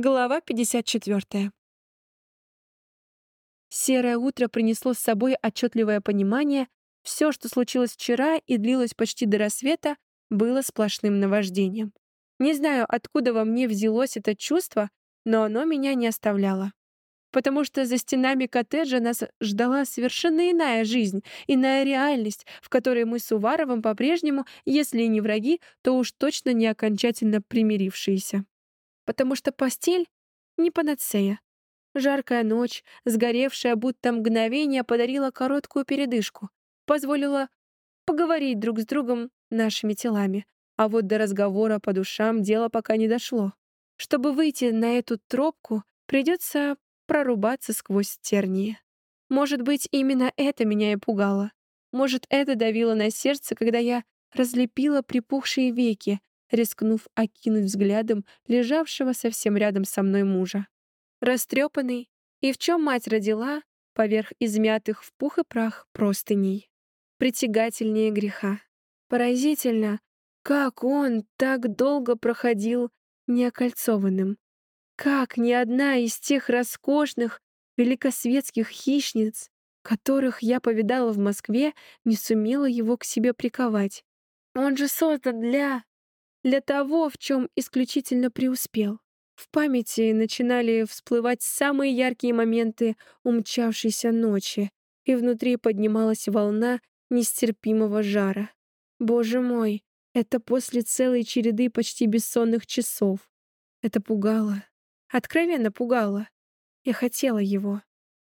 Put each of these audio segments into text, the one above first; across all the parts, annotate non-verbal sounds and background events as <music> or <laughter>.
Глава 54. Серое утро принесло с собой отчетливое понимание, все, что случилось вчера и длилось почти до рассвета, было сплошным наваждением. Не знаю, откуда во мне взялось это чувство, но оно меня не оставляло. Потому что за стенами коттеджа нас ждала совершенно иная жизнь, иная реальность, в которой мы с Уваровым по-прежнему, если и не враги, то уж точно не окончательно примирившиеся потому что постель — не панацея. Жаркая ночь, сгоревшая будто мгновение, подарила короткую передышку, позволила поговорить друг с другом нашими телами. А вот до разговора по душам дело пока не дошло. Чтобы выйти на эту тропку, придется прорубаться сквозь тернии. Может быть, именно это меня и пугало. Может, это давило на сердце, когда я разлепила припухшие веки, рискнув окинуть взглядом лежавшего совсем рядом со мной мужа. Растрепанный, и в чем мать родила, поверх измятых в пух и прах простыней. Притягательнее греха. Поразительно, как он так долго проходил неокольцованным. Как ни одна из тех роскошных, великосветских хищниц, которых я повидала в Москве, не сумела его к себе приковать. Он же создан для для того, в чем исключительно преуспел. В памяти начинали всплывать самые яркие моменты умчавшейся ночи, и внутри поднималась волна нестерпимого жара. Боже мой, это после целой череды почти бессонных часов. Это пугало. Откровенно пугало. Я хотела его.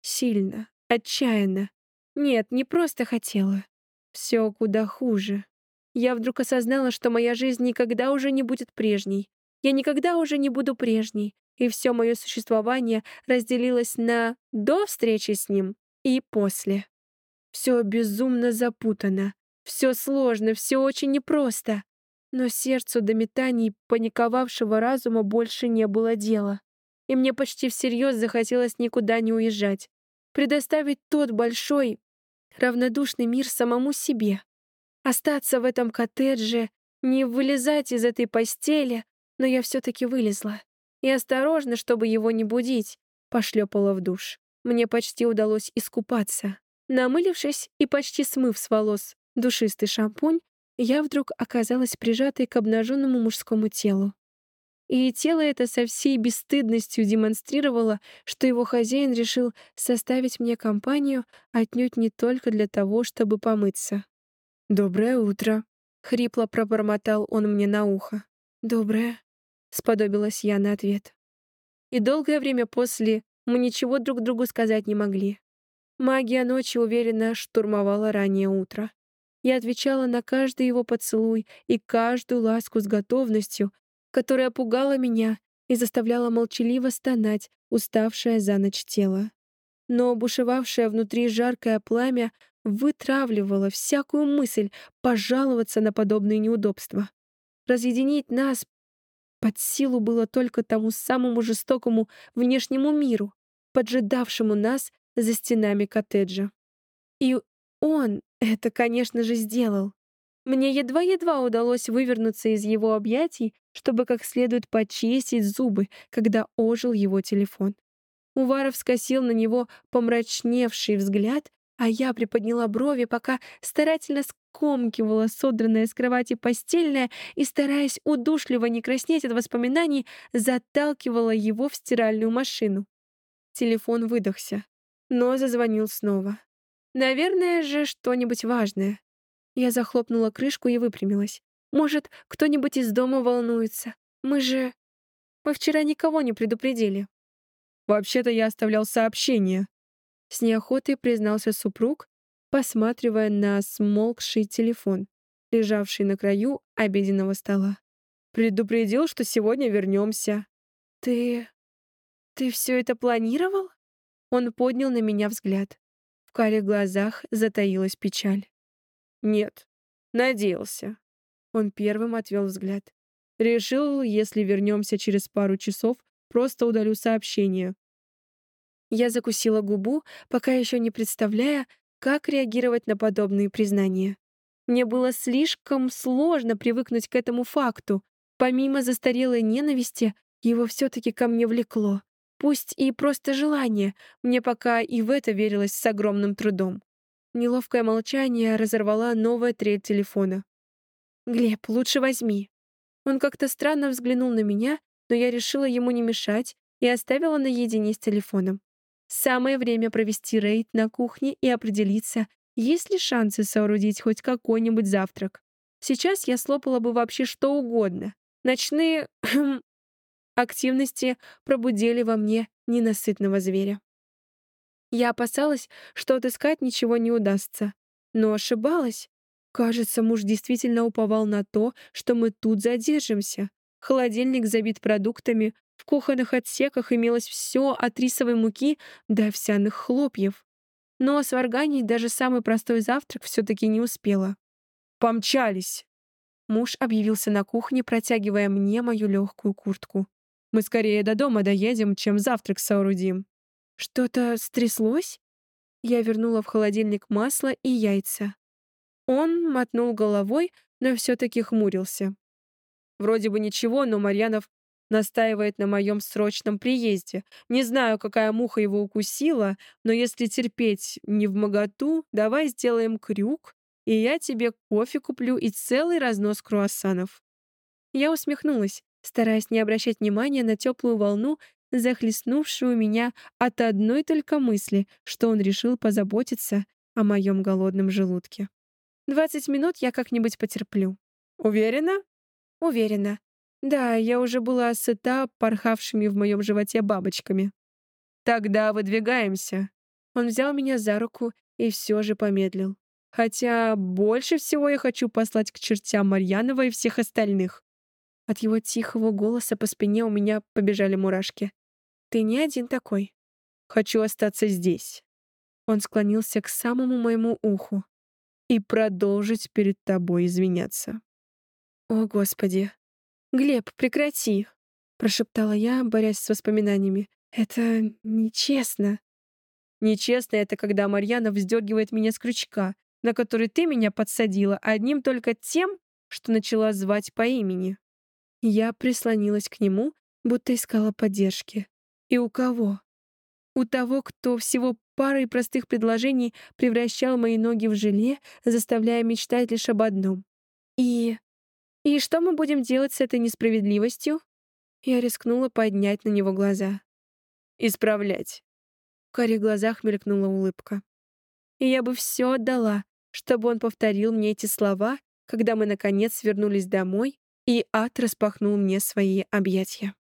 Сильно, отчаянно. Нет, не просто хотела. Все куда хуже я вдруг осознала, что моя жизнь никогда уже не будет прежней. Я никогда уже не буду прежней, и все мое существование разделилось на «до встречи с ним» и «после». Все безумно запутано, все сложно, все очень непросто. Но сердцу до метаний паниковавшего разума больше не было дела. И мне почти всерьез захотелось никуда не уезжать. Предоставить тот большой, равнодушный мир самому себе. Остаться в этом коттедже, не вылезать из этой постели, но я все-таки вылезла. И осторожно, чтобы его не будить, пошлепала в душ. Мне почти удалось искупаться. Намылившись и почти смыв с волос душистый шампунь, я вдруг оказалась прижатой к обнаженному мужскому телу. И тело это со всей бесстыдностью демонстрировало, что его хозяин решил составить мне компанию отнюдь не только для того, чтобы помыться. «Доброе утро», — хрипло пробормотал он мне на ухо. «Доброе», — сподобилась я на ответ. И долгое время после мы ничего друг другу сказать не могли. Магия ночи уверенно штурмовала раннее утро. Я отвечала на каждый его поцелуй и каждую ласку с готовностью, которая пугала меня и заставляла молчаливо стонать, уставшее за ночь тело. Но бушевавшее внутри жаркое пламя вытравливала всякую мысль пожаловаться на подобные неудобства. Разъединить нас под силу было только тому самому жестокому внешнему миру, поджидавшему нас за стенами коттеджа. И он это, конечно же, сделал. Мне едва-едва удалось вывернуться из его объятий, чтобы как следует почистить зубы, когда ожил его телефон. Уваров скосил на него помрачневший взгляд а я приподняла брови, пока старательно скомкивала содранное с кровати постельное и, стараясь удушливо не краснеть от воспоминаний, заталкивала его в стиральную машину. Телефон выдохся, но зазвонил снова. Наверное же, что-нибудь важное. Я захлопнула крышку и выпрямилась. Может, кто-нибудь из дома волнуется. Мы же... Мы вчера никого не предупредили. Вообще-то я оставлял сообщение, с неохотой признался супруг, посматривая на смолкший телефон, лежавший на краю обеденного стола. «Предупредил, что сегодня вернемся». «Ты... ты все это планировал?» Он поднял на меня взгляд. В карих глазах затаилась печаль. «Нет, надеялся». Он первым отвел взгляд. Решил, если вернемся через пару часов, просто удалю сообщение. Я закусила губу, пока еще не представляя, как реагировать на подобные признания. Мне было слишком сложно привыкнуть к этому факту. Помимо застарелой ненависти, Его все-таки ко мне влекло. Пусть и просто желание, мне пока и в это верилось с огромным трудом. Неловкое молчание разорвала новая трель телефона. «Глеб, лучше возьми». Он как-то странно взглянул на меня, но я решила ему не мешать и оставила наедине с телефоном. Самое время провести рейд на кухне и определиться, есть ли шансы соорудить хоть какой-нибудь завтрак. Сейчас я слопала бы вообще что угодно. Ночные <clears throat> активности пробудили во мне ненасытного зверя. Я опасалась, что отыскать ничего не удастся. Но ошибалась. Кажется, муж действительно уповал на то, что мы тут задержимся. Холодильник забит продуктами, в кухонных отсеках имелось все от рисовой муки до овсяных хлопьев. Но сварганить даже самый простой завтрак все-таки не успела. «Помчались!» Муж объявился на кухне, протягивая мне мою легкую куртку. «Мы скорее до дома доедем, чем завтрак соорудим». «Что-то стряслось?» Я вернула в холодильник масло и яйца. Он мотнул головой, но все-таки хмурился. Вроде бы ничего, но Марьянов настаивает на моем срочном приезде. Не знаю, какая муха его укусила, но если терпеть не в моготу, давай сделаем крюк, и я тебе кофе куплю и целый разнос круассанов». Я усмехнулась, стараясь не обращать внимания на теплую волну, захлестнувшую меня от одной только мысли, что он решил позаботиться о моем голодном желудке. «Двадцать минут я как-нибудь потерплю». «Уверена?» «Уверена. Да, я уже была сыта порхавшими в моем животе бабочками. «Тогда выдвигаемся». Он взял меня за руку и все же помедлил. Хотя больше всего я хочу послать к чертям Марьянова и всех остальных. От его тихого голоса по спине у меня побежали мурашки. «Ты не один такой. Хочу остаться здесь». Он склонился к самому моему уху и продолжить перед тобой извиняться. «О, Господи! Глеб, прекрати!» — прошептала я, борясь с воспоминаниями. «Это нечестно». «Нечестно — это когда Марьяна вздергивает меня с крючка, на который ты меня подсадила одним только тем, что начала звать по имени». Я прислонилась к нему, будто искала поддержки. И у кого? У того, кто всего парой простых предложений превращал мои ноги в желе, заставляя мечтать лишь об одном. И «И что мы будем делать с этой несправедливостью?» Я рискнула поднять на него глаза. «Исправлять». В карих глазах мелькнула улыбка. И я бы все отдала, чтобы он повторил мне эти слова, когда мы, наконец, вернулись домой, и ад распахнул мне свои объятия.